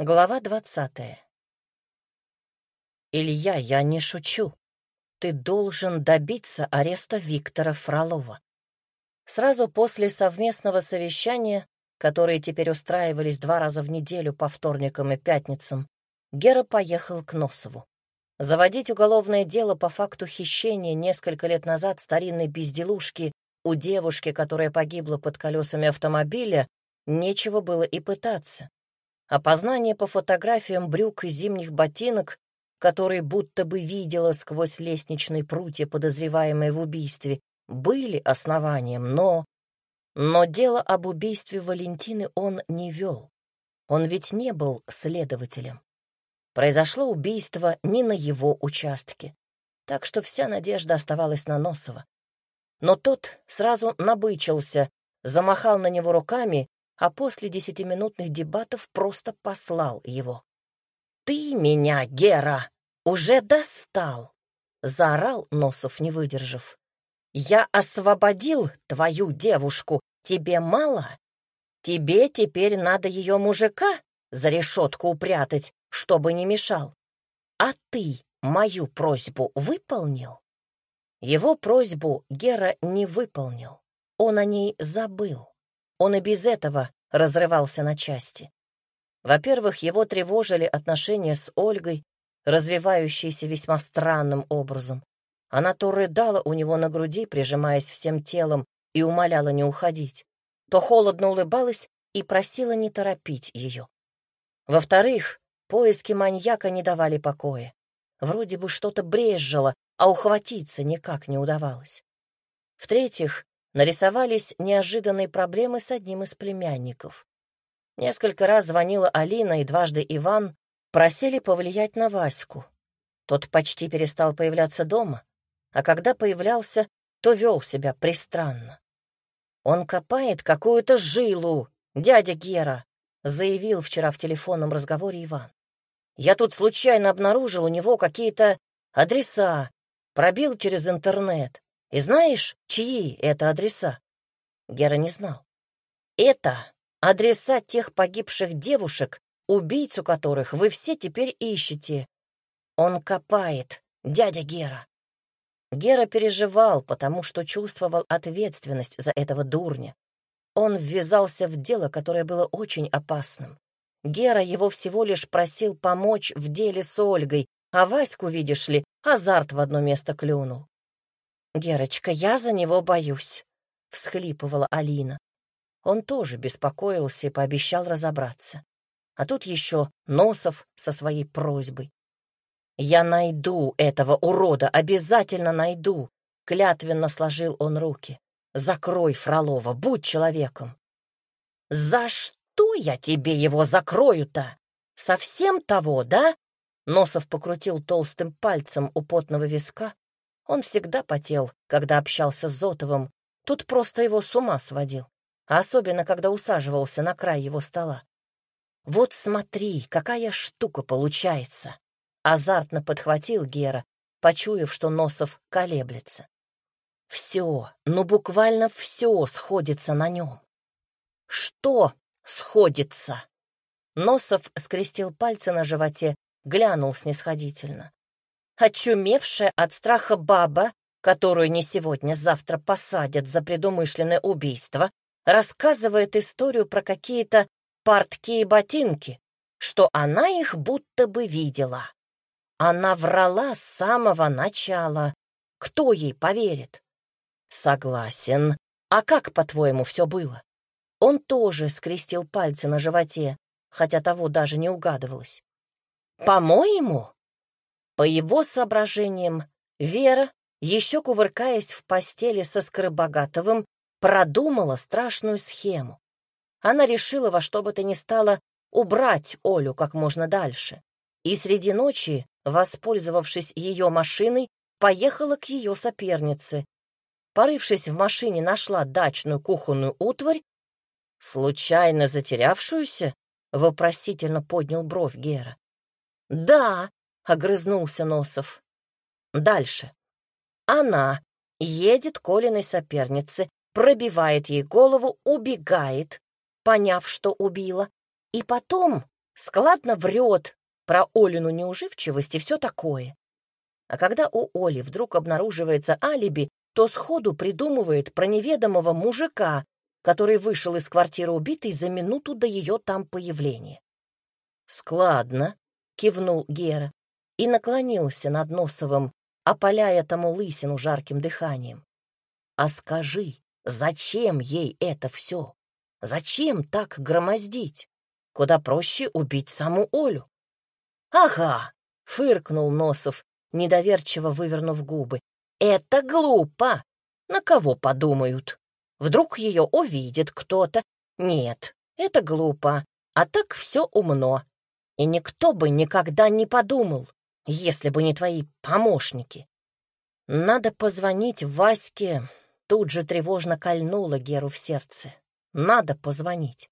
Глава двадцатая. «Илья, я не шучу. Ты должен добиться ареста Виктора Фролова». Сразу после совместного совещания, которые теперь устраивались два раза в неделю по вторникам и пятницам, Гера поехал к Носову. Заводить уголовное дело по факту хищения несколько лет назад старинной безделушки у девушки, которая погибла под колесами автомобиля, нечего было и пытаться. Опознание по фотографиям брюк и зимних ботинок, которые будто бы видела сквозь лестничные прутья, подозреваемые в убийстве, были основанием, но... Но дело об убийстве Валентины он не вел. Он ведь не был следователем. Произошло убийство не на его участке, так что вся надежда оставалась на Носова. Но тот сразу набычился, замахал на него руками а после десятиминутных дебатов просто послал его. «Ты меня, Гера, уже достал!» — заорал Носов, не выдержав. «Я освободил твою девушку, тебе мало? Тебе теперь надо ее мужика за решетку упрятать, чтобы не мешал. А ты мою просьбу выполнил?» Его просьбу Гера не выполнил. Он о ней забыл. Он и без этого разрывался на части. Во-первых, его тревожили отношения с Ольгой, развивающиеся весьма странным образом. Она то рыдала у него на груди, прижимаясь всем телом, и умоляла не уходить, то холодно улыбалась и просила не торопить ее. Во-вторых, поиски маньяка не давали покоя. Вроде бы что-то брезжило, а ухватиться никак не удавалось. В-третьих, нарисовались неожиданные проблемы с одним из племянников. Несколько раз звонила Алина и дважды Иван, просили повлиять на Ваську. Тот почти перестал появляться дома, а когда появлялся, то вел себя пристранно. «Он копает какую-то жилу, дядя Гера», заявил вчера в телефонном разговоре Иван. «Я тут случайно обнаружил у него какие-то адреса, пробил через интернет. И знаешь, чьи это адреса? Гера не знал. Это адреса тех погибших девушек, убийцу которых вы все теперь ищете. Он копает, дядя Гера. Гера переживал, потому что чувствовал ответственность за этого дурня. Он ввязался в дело, которое было очень опасным. Гера его всего лишь просил помочь в деле с Ольгой, а Ваську, видишь ли, азарт в одно место клюнул. «Герочка, я за него боюсь», — всхлипывала Алина. Он тоже беспокоился и пообещал разобраться. А тут еще Носов со своей просьбой. «Я найду этого урода, обязательно найду!» Клятвенно сложил он руки. «Закрой Фролова, будь человеком!» «За что я тебе его закрою-то? Совсем того, да?» Носов покрутил толстым пальцем у потного виска, он всегда потел, когда общался с Зотовым, тут просто его с ума сводил, особенно, когда усаживался на край его стола. «Вот смотри, какая штука получается!» Азартно подхватил Гера, почуяв, что Носов колеблется. «Все, ну буквально все сходится на нем». «Что сходится?» Носов скрестил пальцы на животе, глянул снисходительно очумевшая от страха баба, которую не сегодня-завтра посадят за предумышленное убийство, рассказывает историю про какие-то портки и ботинки, что она их будто бы видела. Она врала с самого начала. Кто ей поверит? Согласен. А как, по-твоему, все было? Он тоже скрестил пальцы на животе, хотя того даже не угадывалось. По-моему, по его соображениям, Вера, еще кувыркаясь в постели со Скоробогатовым, продумала страшную схему. Она решила во что бы то ни стало убрать Олю как можно дальше. И среди ночи, воспользовавшись ее машиной, поехала к ее сопернице. Порывшись в машине, нашла дачную кухонную утварь, случайно затерявшуюся, вопросительно поднял бровь Гера. Да, огрызнулся Носов. Дальше. Она едет к Олиной сопернице, пробивает ей голову, убегает, поняв, что убила, и потом складно врет про Олину неуживчивость и все такое. А когда у Оли вдруг обнаруживается алиби, то сходу придумывает про неведомого мужика, который вышел из квартиры убитой за минуту до ее там появления. «Складно», — кивнул Гера и наклонился над Носовым, опаляя тому лысину жарким дыханием. «А скажи, зачем ей это все? Зачем так громоздить? Куда проще убить саму Олю». «Ага», — фыркнул Носов, недоверчиво вывернув губы. «Это глупо! На кого подумают? Вдруг ее увидит кто-то? Нет, это глупо, а так все умно. И никто бы никогда не подумал, если бы не твои помощники. Надо позвонить Ваське, тут же тревожно кольнуло Геру в сердце. Надо позвонить.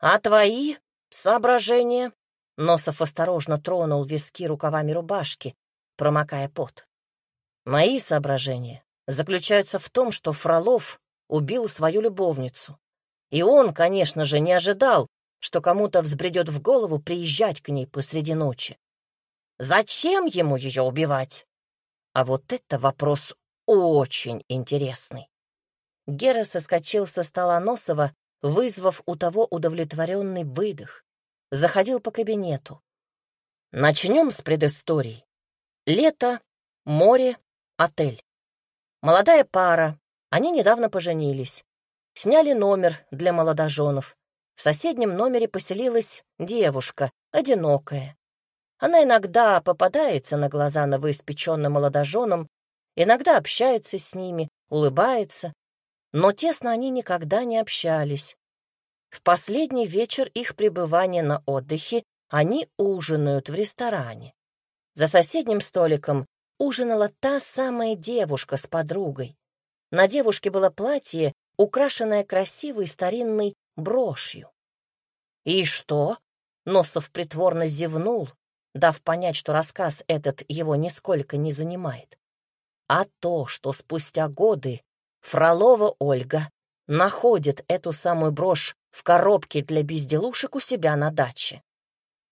А твои соображения? Носов осторожно тронул виски рукавами рубашки, промокая пот. Мои соображения заключаются в том, что Фролов убил свою любовницу. И он, конечно же, не ожидал, что кому-то взбредет в голову приезжать к ней посреди ночи. Зачем ему ее убивать? А вот это вопрос очень интересный. Гера соскочил со стола Носова, вызвав у того удовлетворенный выдох. Заходил по кабинету. Начнем с предыстории. Лето, море, отель. Молодая пара, они недавно поженились. Сняли номер для молодоженов. В соседнем номере поселилась девушка, одинокая. Она иногда попадается на глаза новоиспеченным молодоженам, иногда общается с ними, улыбается, но тесно они никогда не общались. В последний вечер их пребывания на отдыхе они ужинают в ресторане. За соседним столиком ужинала та самая девушка с подругой. На девушке было платье, украшенное красивой старинной брошью. «И что?» — Носов притворно зевнул, дав понять, что рассказ этот его нисколько не занимает. А то, что спустя годы Фролова Ольга находит эту самую брошь в коробке для безделушек у себя на даче.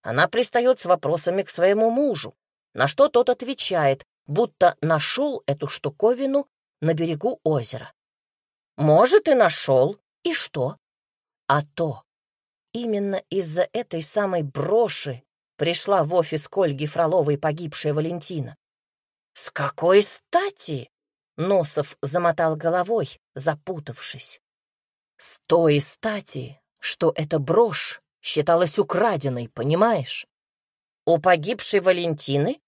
Она пристает с вопросами к своему мужу, на что тот отвечает, будто нашел эту штуковину на берегу озера. Может, и нашел. И что? А то, именно из-за этой самой броши пришла в офис к Ольге Фроловой погибшая Валентина. С какой стати? Носов замотал головой, запутавшись. С той стати, что эта брошь считалась украденной, понимаешь? У погибшей Валентины?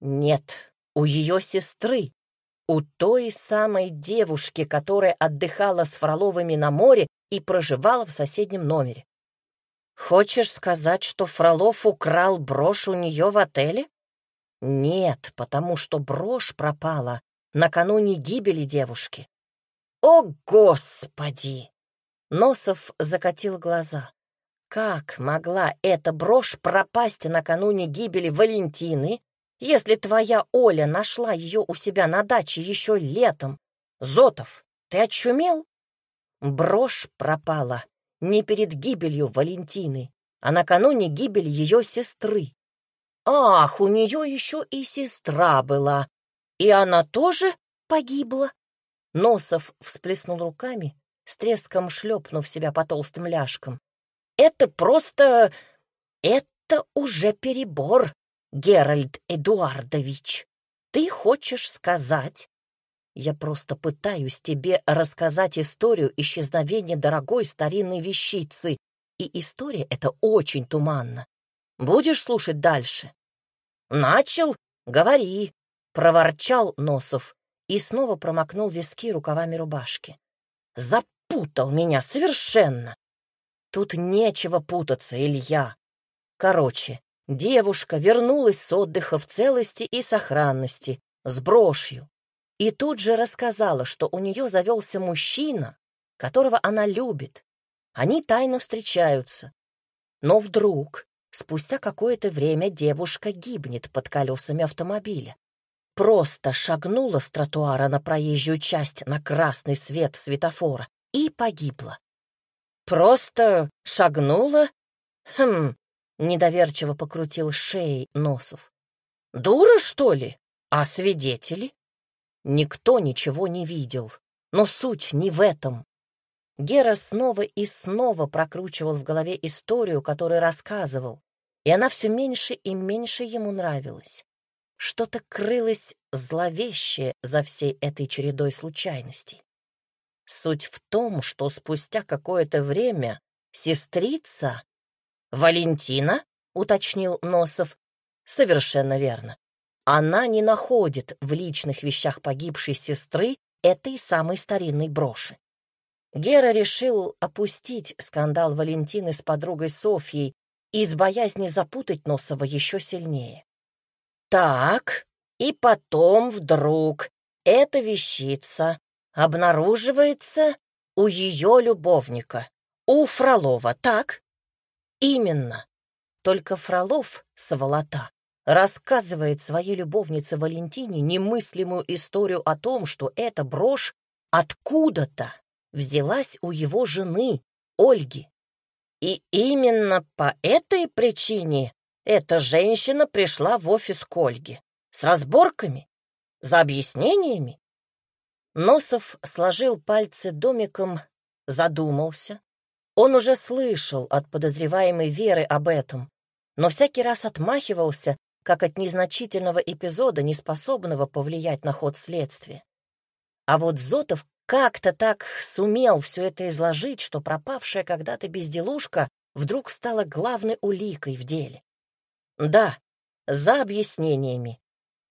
Нет, у ее сестры, у той самой девушки, которая отдыхала с Фроловыми на море и проживала в соседнем номере. Хочешь сказать, что Фролов украл брошь у нее в отеле? Нет, потому что брошь пропала накануне гибели девушки. О, Господи! Носов закатил глаза. Как могла эта брошь пропасть накануне гибели Валентины, если твоя Оля нашла ее у себя на даче еще летом? Зотов, ты очумел? Брошь пропала не перед гибелью Валентины, а накануне гибели ее сестры. Ах, у нее еще и сестра была, и она тоже погибла. Носов всплеснул руками, с треском шлепнув себя по толстым ляжкам. Это просто... это уже перебор, Геральд Эдуардович. Ты хочешь сказать... Я просто пытаюсь тебе рассказать историю исчезновения дорогой старинной вещицы, и история эта очень туманна. Будешь слушать дальше? Начал? Говори, проворчал Носов и снова промокнул виски рукавами рубашки. Запутал меня совершенно. Тут нечего путаться, Илья. Короче, девушка вернулась с отдыха в целости и сохранности, с брошью. И тут же рассказала, что у нее завелся мужчина, которого она любит. Они тайно встречаются. Но вдруг, спустя какое-то время, девушка гибнет под колесами автомобиля. Просто шагнула с тротуара на проезжую часть на красный свет светофора и погибла. Просто шагнула? Хм, — недоверчиво покрутил шеей Носов. «Дура, что ли? А свидетели?» Никто ничего не видел, но суть не в этом. Гера снова и снова прокручивал в голове историю, которую рассказывал, и она все меньше и меньше ему нравилась. Что-то крылось зловещее за всей этой чередой случайностей. Суть в том, что спустя какое-то время сестрица... «Валентина?» — уточнил Носов. «Совершенно верно. Она не находит в личных вещах погибшей сестры этой самой старинной броши. Гера решил опустить скандал Валентины с подругой Софьей из боязни запутать Носова еще сильнее. Так, и потом вдруг эта вещица обнаруживается у ее любовника, у Фролова, так? Именно. Только Фролов, сволота, рассказывает своей любовнице Валентине немыслимую историю о том, что эта брошь откуда-то взялась у его жены, Ольги. И именно по этой причине эта женщина пришла в офис к Ольге. С разборками? За объяснениями? Носов сложил пальцы домиком, задумался. Он уже слышал от подозреваемой Веры об этом, но всякий раз отмахивался, как от незначительного эпизода, не способного повлиять на ход следствия. А вот Зотов как-то так сумел все это изложить, что пропавшая когда-то безделушка вдруг стала главной уликой в деле. Да, за объяснениями.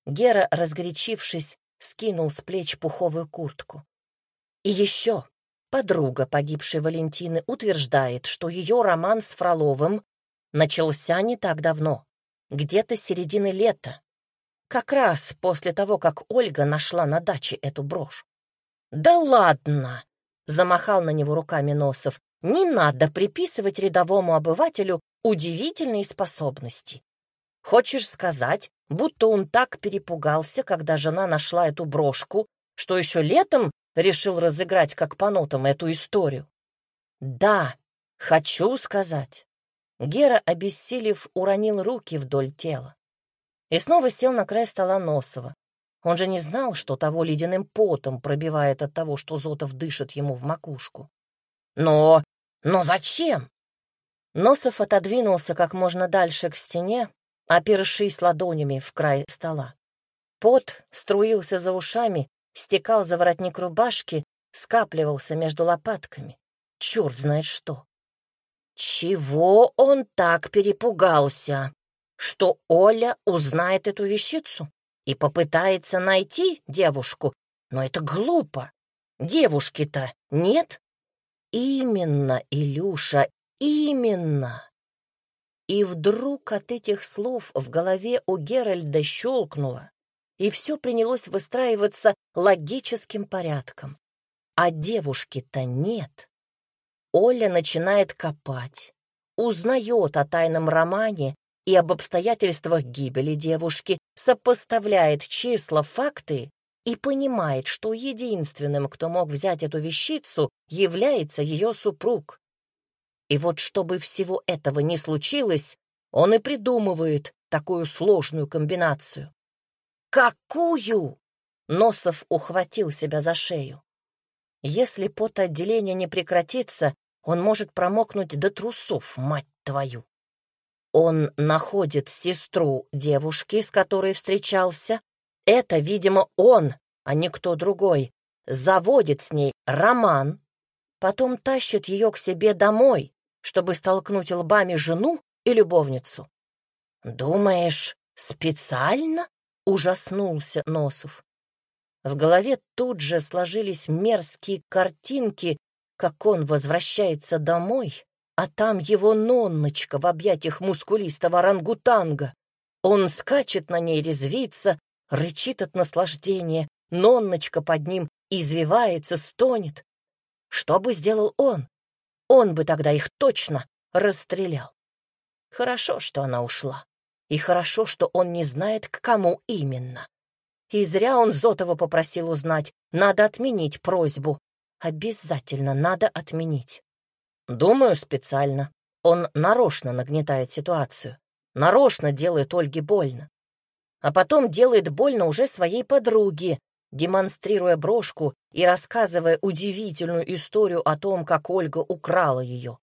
Гера, разгорячившись, скинул с плеч пуховую куртку. И еще подруга погибшей Валентины утверждает, что ее роман с Фроловым начался не так давно, где-то середины лета, как раз после того, как Ольга нашла на даче эту брошь. «Да ладно!» — замахал на него руками Носов. «Не надо приписывать рядовому обывателю удивительные способности. Хочешь сказать, будто он так перепугался, когда жена нашла эту брошку, что еще летом решил разыграть как по нотам эту историю? Да, хочу сказать. Гера, обессилев, уронил руки вдоль тела и снова сел на край стола Носова. Он же не знал, что того ледяным потом пробивает от того, что Зотов дышит ему в макушку. Но... но зачем? Носов отодвинулся как можно дальше к стене опершись ладонями в край стола. Пот струился за ушами, стекал за воротник рубашки, скапливался между лопатками. Черт знает что. Чего он так перепугался? Что Оля узнает эту вещицу и попытается найти девушку? Но это глупо. Девушки-то нет. Именно, Илюша, именно. И вдруг от этих слов в голове у Геральда щелкнуло, и все принялось выстраиваться логическим порядком. А девушки-то нет. Оля начинает копать, узнает о тайном романе и об обстоятельствах гибели девушки, сопоставляет числа, факты и понимает, что единственным, кто мог взять эту вещицу, является ее супруг. И вот чтобы всего этого не случилось, он и придумывает такую сложную комбинацию. «Какую?» — Носов ухватил себя за шею. «Если потоотделение не прекратится, он может промокнуть до трусов, мать твою!» Он находит сестру девушки, с которой встречался. Это, видимо, он, а не кто другой. Заводит с ней роман, потом тащит ее к себе домой, чтобы столкнуть лбами жену и любовницу. «Думаешь, специально?» — ужаснулся Носов. В голове тут же сложились мерзкие картинки, как он возвращается домой, а там его нонночка в объятиях мускулистого орангутанга. Он скачет на ней, резвится, рычит от наслаждения, нонночка под ним извивается, стонет. Что бы сделал он? Он бы тогда их точно расстрелял. Хорошо, что она ушла. И хорошо, что он не знает, к кому именно. И зря он Зотова попросил узнать. Надо отменить просьбу. Обязательно надо отменить. Думаю, специально. Он нарочно нагнетает ситуацию, нарочно делает Ольге больно. А потом делает больно уже своей подруге, демонстрируя брошку и рассказывая удивительную историю о том, как Ольга украла ее.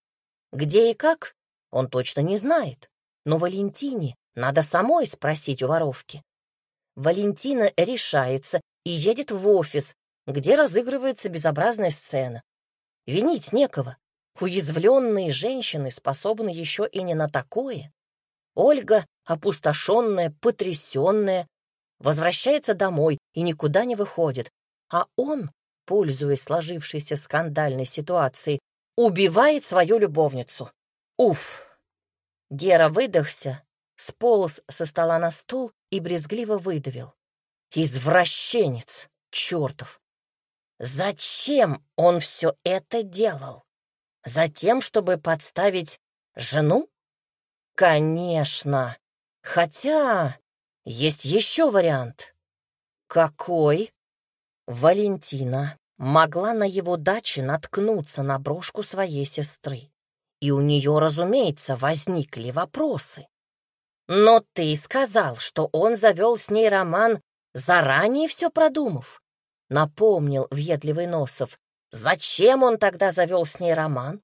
Где и как, он точно не знает, но Валентине надо самой спросить у воровки. Валентина решается и едет в офис, где разыгрывается безобразная сцена. Винить некого. Уязвленные женщины способны еще и не на такое. Ольга, опустошенная, потрясенная, возвращается домой и никуда не выходит, а он, пользуясь сложившейся скандальной ситуацией, убивает свою любовницу. Уф! Гера выдохся, сполз со стола на стул и брезгливо выдавил. Извращенец, чертов! Зачем он все это делал? Затем, чтобы подставить жену? Конечно. Хотя есть еще вариант. Какой? Валентина могла на его даче наткнуться на брошку своей сестры. И у нее, разумеется, возникли вопросы. Но ты сказал, что он завел с ней роман, заранее все продумав. Напомнил въедливый Носов. Зачем он тогда завел с ней роман?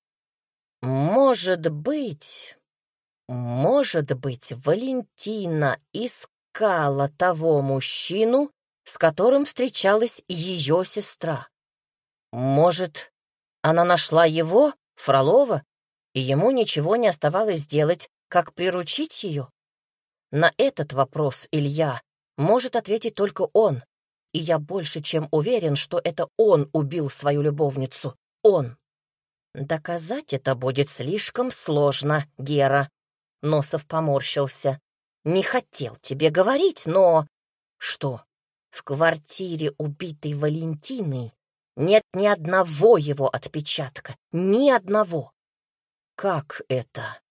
Может быть, может быть, Валентина искала того мужчину, с которым встречалась ее сестра. Может, она нашла его, Фролова, и ему ничего не оставалось сделать, как приручить ее? На этот вопрос Илья может ответить только он, и я больше чем уверен, что это он убил свою любовницу. Он. Доказать это будет слишком сложно, Гера. Носов поморщился. Не хотел тебе говорить, но... Что? В квартире убитой Валентины нет ни одного его отпечатка, ни одного. Как это?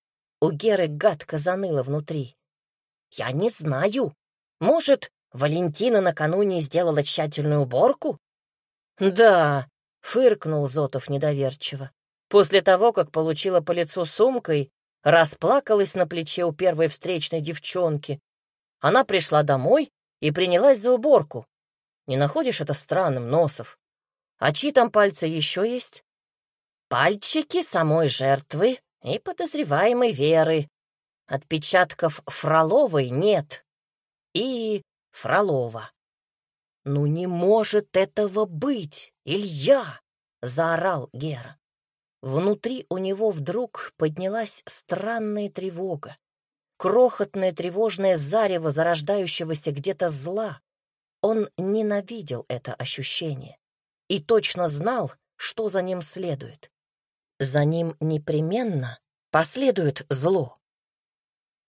У Геры гадко заныло внутри. Я не знаю. Может, Валентина накануне сделала тщательную уборку? Да, фыркнул Зотов недоверчиво. После того, как получила по лицу сумкой, расплакалась на плече у первой встречной девчонки. Она пришла домой и принялась за уборку. Не находишь это странным, Носов? А чьи там пальцы еще есть? Пальчики самой жертвы и подозреваемой Веры. Отпечатков Фроловой нет. И Фролова. «Ну не может этого быть, Илья!» — заорал Гера. Внутри у него вдруг поднялась странная тревога. Крохотное тревожное зарево зарождающегося где-то зла. Он ненавидел это ощущение и точно знал, что за ним следует. За ним непременно последует зло.